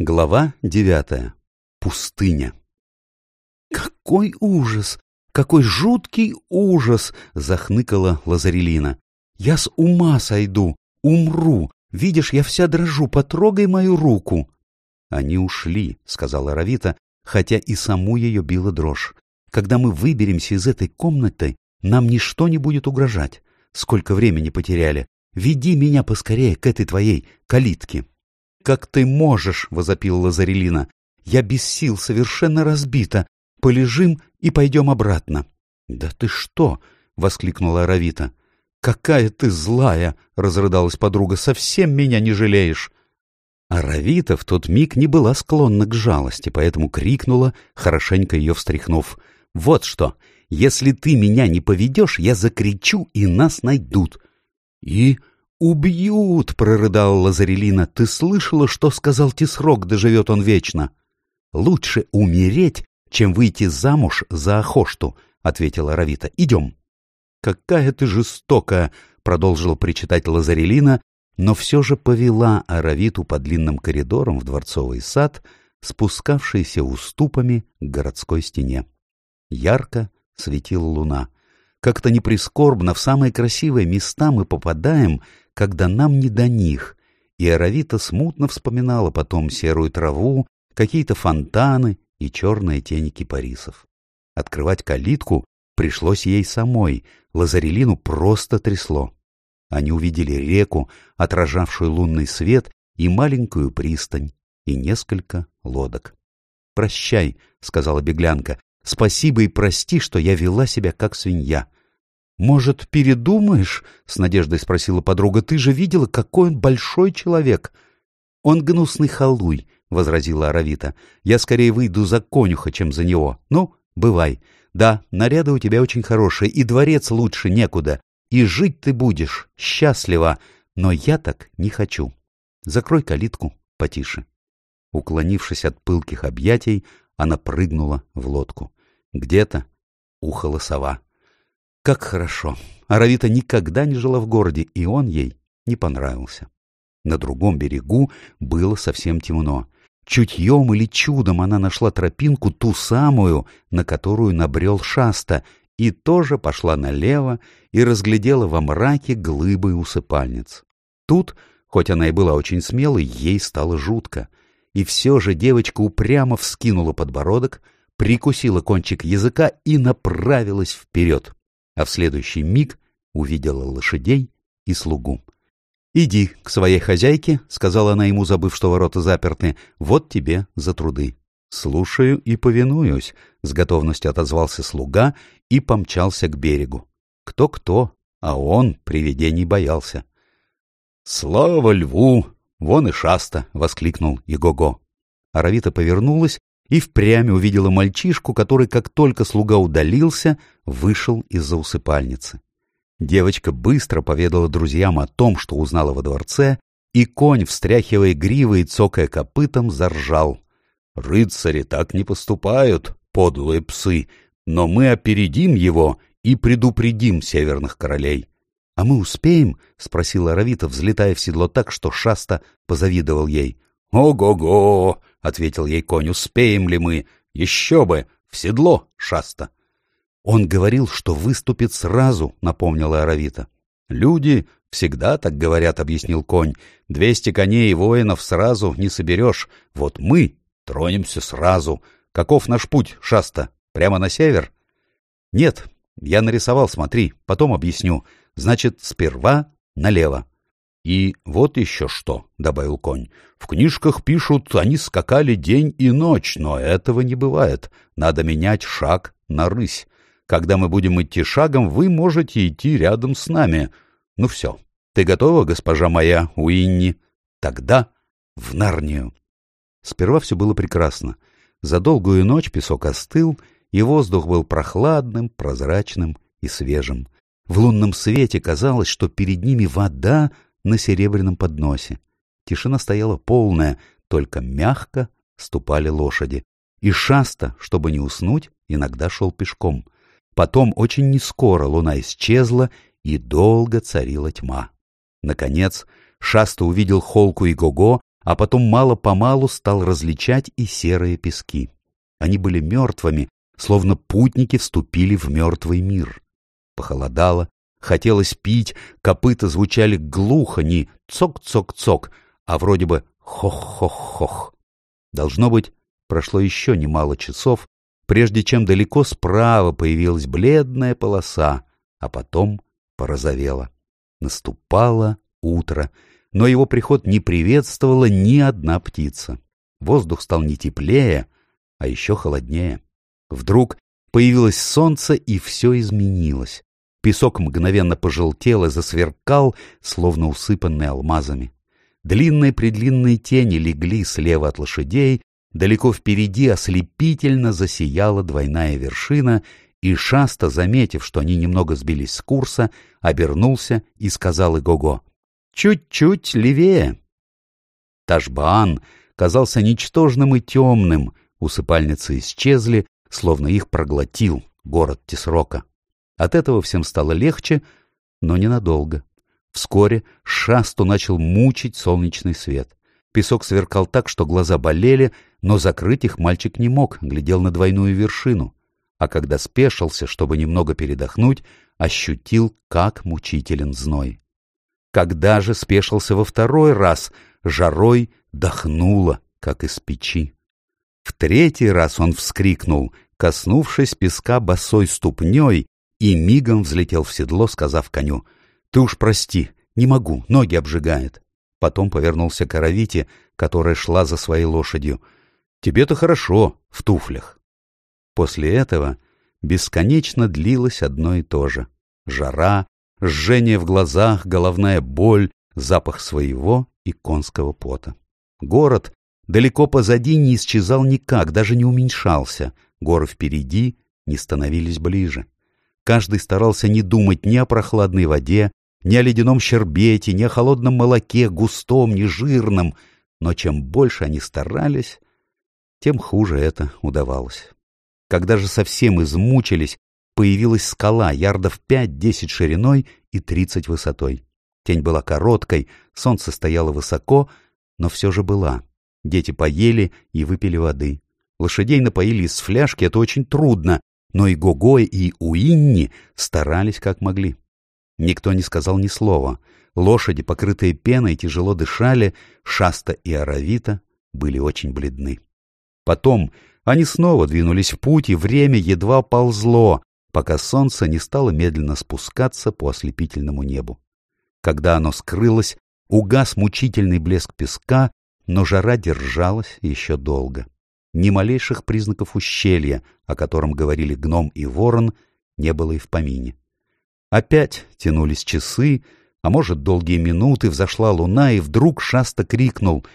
Глава девятая. Пустыня. «Какой ужас! Какой жуткий ужас!» — захныкала Лазарелина. «Я с ума сойду! Умру! Видишь, я вся дрожу! Потрогай мою руку!» «Они ушли», — сказала Равита, хотя и саму ее била дрожь. «Когда мы выберемся из этой комнаты, нам ничто не будет угрожать. Сколько времени потеряли! Веди меня поскорее к этой твоей калитке!» «Как ты можешь?» — возопила Лазарелина. «Я без сил, совершенно разбита. Полежим и пойдем обратно». «Да ты что?» — воскликнула Аравита. «Какая ты злая!» — разрыдалась подруга. «Совсем меня не жалеешь!» А Равита в тот миг не была склонна к жалости, поэтому крикнула, хорошенько ее встряхнув. «Вот что! Если ты меня не поведешь, я закричу, и нас найдут!» «И...» «Убьют!» — прорыдала Лазарелина. «Ты слышала, что сказал Тисрок? да живет он вечно?» «Лучше умереть, чем выйти замуж за Охошту», — ответила Равита. «Идем». «Какая ты жестокая!» — продолжила причитать Лазарелина, но все же повела Аравиту по длинным коридорам в дворцовый сад, спускавшийся уступами к городской стене. Ярко светила луна. Как-то неприскорбно в самые красивые места мы попадаем, когда нам не до них. И Аравита смутно вспоминала потом серую траву, какие-то фонтаны и черные тени кипарисов. Открывать калитку пришлось ей самой, Лазарелину просто трясло. Они увидели реку, отражавшую лунный свет, и маленькую пристань, и несколько лодок. «Прощай», — сказала беглянка, — «спасибо и прости, что я вела себя как свинья. «Может, передумаешь?» — с надеждой спросила подруга. «Ты же видела, какой он большой человек!» «Он гнусный халуй», — возразила Аравита. «Я скорее выйду за конюха, чем за него. Ну, бывай. Да, наряды у тебя очень хорошие, и дворец лучше некуда. И жить ты будешь, счастливо. Но я так не хочу. Закрой калитку потише». Уклонившись от пылких объятий, она прыгнула в лодку. Где-то ухала сова. Как хорошо! Аравита никогда не жила в городе, и он ей не понравился. На другом берегу было совсем темно. Чутьем или чудом она нашла тропинку, ту самую, на которую набрел шаста, и тоже пошла налево и разглядела во мраке глыбы усыпальниц. Тут, хоть она и была очень смелой, ей стало жутко. И все же девочка упрямо вскинула подбородок, прикусила кончик языка и направилась вперед а в следующий миг увидела лошадей и слугу. «Иди к своей хозяйке», — сказала она ему, забыв, что ворота заперты, — «вот тебе за труды». «Слушаю и повинуюсь», — с готовностью отозвался слуга и помчался к берегу. Кто-кто, а он привидений боялся. «Слава льву! Вон и шаста!» — воскликнул Игого. Аравита повернулась и впрямь увидела мальчишку, который, как только слуга удалился, вышел из-за усыпальницы. Девочка быстро поведала друзьям о том, что узнала во дворце, и конь, встряхивая гривой и цокая копытом, заржал. «Рыцари так не поступают, подлые псы, но мы опередим его и предупредим северных королей». — А мы успеем? — спросила Равита, взлетая в седло так, что Шаста позавидовал ей. «Ого-го! — ответил ей конь, — успеем ли мы? Еще бы! В седло, шаста! Он говорил, что выступит сразу, — напомнила Аравита. Люди всегда так говорят, — объяснил конь. Двести коней и воинов сразу не соберешь. Вот мы тронемся сразу. Каков наш путь, шаста? Прямо на север? Нет, я нарисовал, смотри, потом объясню. Значит, сперва налево. «И вот еще что», — добавил конь, — «в книжках пишут, они скакали день и ночь, но этого не бывает. Надо менять шаг на рысь. Когда мы будем идти шагом, вы можете идти рядом с нами. Ну все, ты готова, госпожа моя Уинни? Тогда в Нарнию». Сперва все было прекрасно. За долгую ночь песок остыл, и воздух был прохладным, прозрачным и свежим. В лунном свете казалось, что перед ними вода, на серебряном подносе. Тишина стояла полная, только мягко ступали лошади. И Шаста, чтобы не уснуть, иногда шел пешком. Потом очень нескоро луна исчезла, и долго царила тьма. Наконец, Шаста увидел холку и Гого, а потом мало-помалу стал различать и серые пески. Они были мертвыми, словно путники вступили в мертвый мир. Похолодало, хотелось пить, копыта звучали глухо, не цок-цок-цок, а вроде бы хох-хох-хох. Должно быть, прошло еще немало часов, прежде чем далеко справа появилась бледная полоса, а потом порозовела. Наступало утро, но его приход не приветствовала ни одна птица. Воздух стал не теплее, а еще холоднее. Вдруг появилось солнце, и все изменилось. Песок мгновенно пожелтел и засверкал, словно усыпанный алмазами. Длинные-предлинные тени легли слева от лошадей, далеко впереди ослепительно засияла двойная вершина, и Шаста, заметив, что они немного сбились с курса, обернулся и сказал Игого «Чуть-чуть левее». Ташбаан казался ничтожным и темным, усыпальницы исчезли, словно их проглотил город Тесрока. От этого всем стало легче, но ненадолго. Вскоре шасту начал мучить солнечный свет. Песок сверкал так, что глаза болели, но закрыть их мальчик не мог, глядел на двойную вершину. А когда спешился, чтобы немного передохнуть, ощутил, как мучителен зной. Когда же спешился во второй раз, жарой дохнуло, как из печи. В третий раз он вскрикнул, коснувшись песка босой ступней, и мигом взлетел в седло, сказав коню, «Ты уж прости, не могу, ноги обжигает». Потом повернулся к Аравите, которая шла за своей лошадью. «Тебе-то хорошо, в туфлях». После этого бесконечно длилось одно и то же. Жара, жжение в глазах, головная боль, запах своего и конского пота. Город далеко позади не исчезал никак, даже не уменьшался. Горы впереди не становились ближе. Каждый старался не думать ни о прохладной воде, ни о ледяном щербете, ни о холодном молоке, густом, нежирном. Но чем больше они старались, тем хуже это удавалось. Когда же совсем измучились, появилась скала ярдов 5-10 шириной и 30 высотой. Тень была короткой, солнце стояло высоко, но все же была. Дети поели и выпили воды. Лошадей напоили из фляжки, это очень трудно, но и Гогой, и Уинни старались как могли. Никто не сказал ни слова. Лошади, покрытые пеной, тяжело дышали, Шаста и Аравита были очень бледны. Потом они снова двинулись в путь, и время едва ползло, пока солнце не стало медленно спускаться по ослепительному небу. Когда оно скрылось, угас мучительный блеск песка, но жара держалась еще долго ни малейших признаков ущелья, о котором говорили гном и ворон, не было и в помине. Опять тянулись часы, а может, долгие минуты, взошла луна, и вдруг шаста крикнул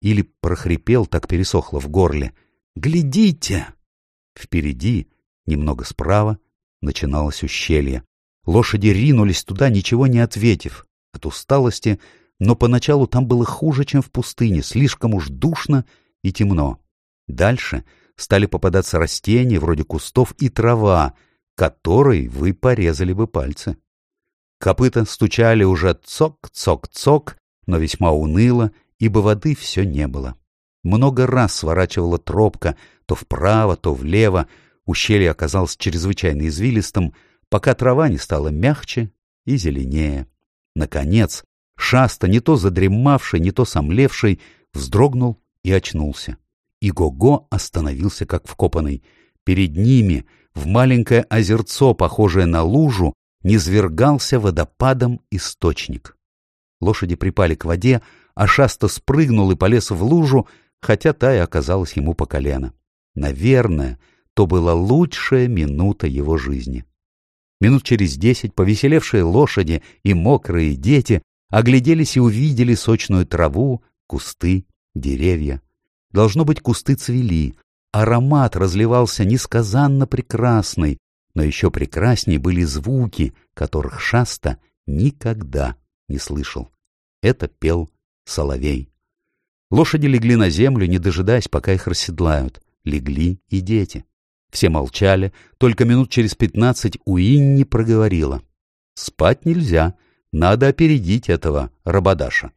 или прохрипел, так пересохло в горле. «Глядите!» Впереди, немного справа, начиналось ущелье. Лошади ринулись туда, ничего не ответив, от усталости, но поначалу там было хуже, чем в пустыне, слишком уж душно и темно. Дальше стали попадаться растения вроде кустов и трава, которой вы порезали бы пальцы. Копыта стучали уже цок-цок-цок, но весьма уныло, ибо воды все не было. Много раз сворачивала тропка, то вправо, то влево, ущелье оказалось чрезвычайно извилистым, пока трава не стала мягче и зеленее. Наконец, шаста, не то задремавший, не то сомлевший, вздрогнул и очнулся. И Гого остановился как вкопанный. Перед ними, в маленькое озерцо, похожее на лужу, низвергался водопадом источник. Лошади припали к воде, а Шаста спрыгнул и полез в лужу, хотя та и оказалась ему по колено. Наверное, то была лучшая минута его жизни. Минут через десять повеселевшие лошади и мокрые дети огляделись и увидели сочную траву, кусты, деревья. Должно быть, кусты цвели, аромат разливался несказанно прекрасный, но еще прекраснее были звуки, которых Шаста никогда не слышал. Это пел соловей. Лошади легли на землю, не дожидаясь, пока их расседлают. Легли и дети. Все молчали, только минут через пятнадцать Уинни проговорила. «Спать нельзя, надо опередить этого рабодаша.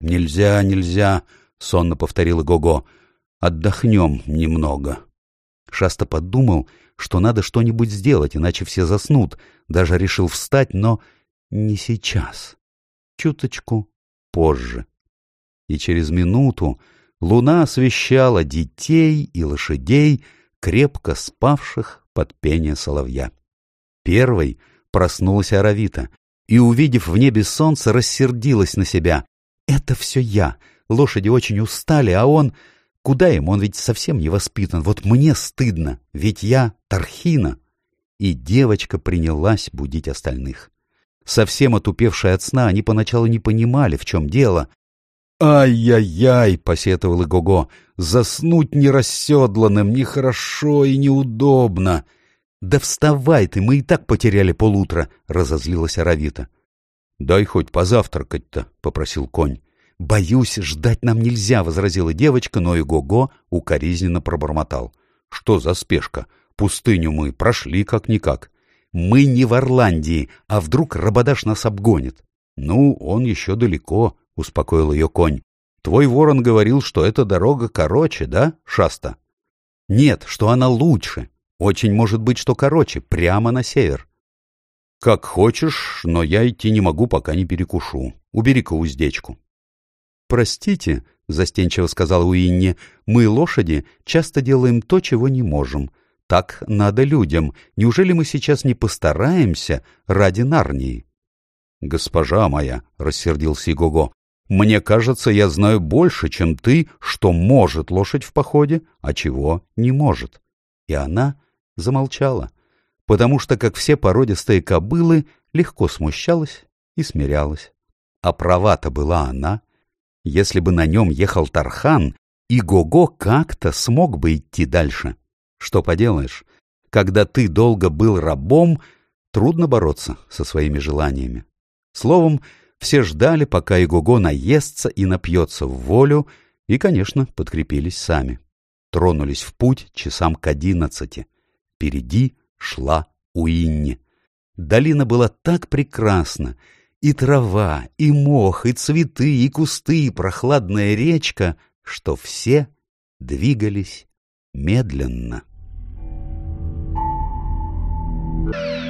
«Нельзя, нельзя», — сонно повторила Гого. «Отдохнем немного». Шаста подумал, что надо что-нибудь сделать, иначе все заснут. Даже решил встать, но не сейчас. Чуточку позже. И через минуту луна освещала детей и лошадей, крепко спавших под пение соловья. Первой проснулась Аравита и, увидев в небе солнце, рассердилась на себя. «Это все я! Лошади очень устали, а он... Куда им? Он ведь совсем не воспитан. Вот мне стыдно, ведь я Тархина. И девочка принялась будить остальных. Совсем отупевшие от сна, они поначалу не понимали, в чем дело. «Ай-яй-яй!» — посетовал Гого. «Заснуть нерасседланным нехорошо и неудобно!» «Да вставай ты, мы и так потеряли полутра!» — разозлилась Аравита. «Дай хоть позавтракать-то», — попросил конь. «Боюсь, ждать нам нельзя», — возразила девочка, но и Гого укоризненно пробормотал. «Что за спешка? Пустыню мы прошли как-никак. Мы не в Орландии, а вдруг Рабадаш нас обгонит?» «Ну, он еще далеко», — успокоил ее конь. «Твой ворон говорил, что эта дорога короче, да, Шаста?» «Нет, что она лучше. Очень может быть, что короче, прямо на север». «Как хочешь, но я идти не могу, пока не перекушу. Убери-ка уздечку». «Простите», — застенчиво сказал Уинни, — «мы, лошади, часто делаем то, чего не можем. Так надо людям. Неужели мы сейчас не постараемся ради Нарнии?» «Госпожа моя», — рассердился Игого, — «мне кажется, я знаю больше, чем ты, что может лошадь в походе, а чего не может». И она замолчала, потому что, как все породистые кобылы, легко смущалась и смирялась. А права-то была она. Если бы на нем ехал Тархан, Игого как-то смог бы идти дальше. Что поделаешь, когда ты долго был рабом, трудно бороться со своими желаниями. Словом, все ждали, пока Игого наестся и напьется в волю, и, конечно, подкрепились сами. Тронулись в путь часам к одиннадцати. Впереди шла Уинни. Долина была так прекрасна, и трава, и мох, и цветы, и кусты, и прохладная речка, что все двигались медленно. Yeah.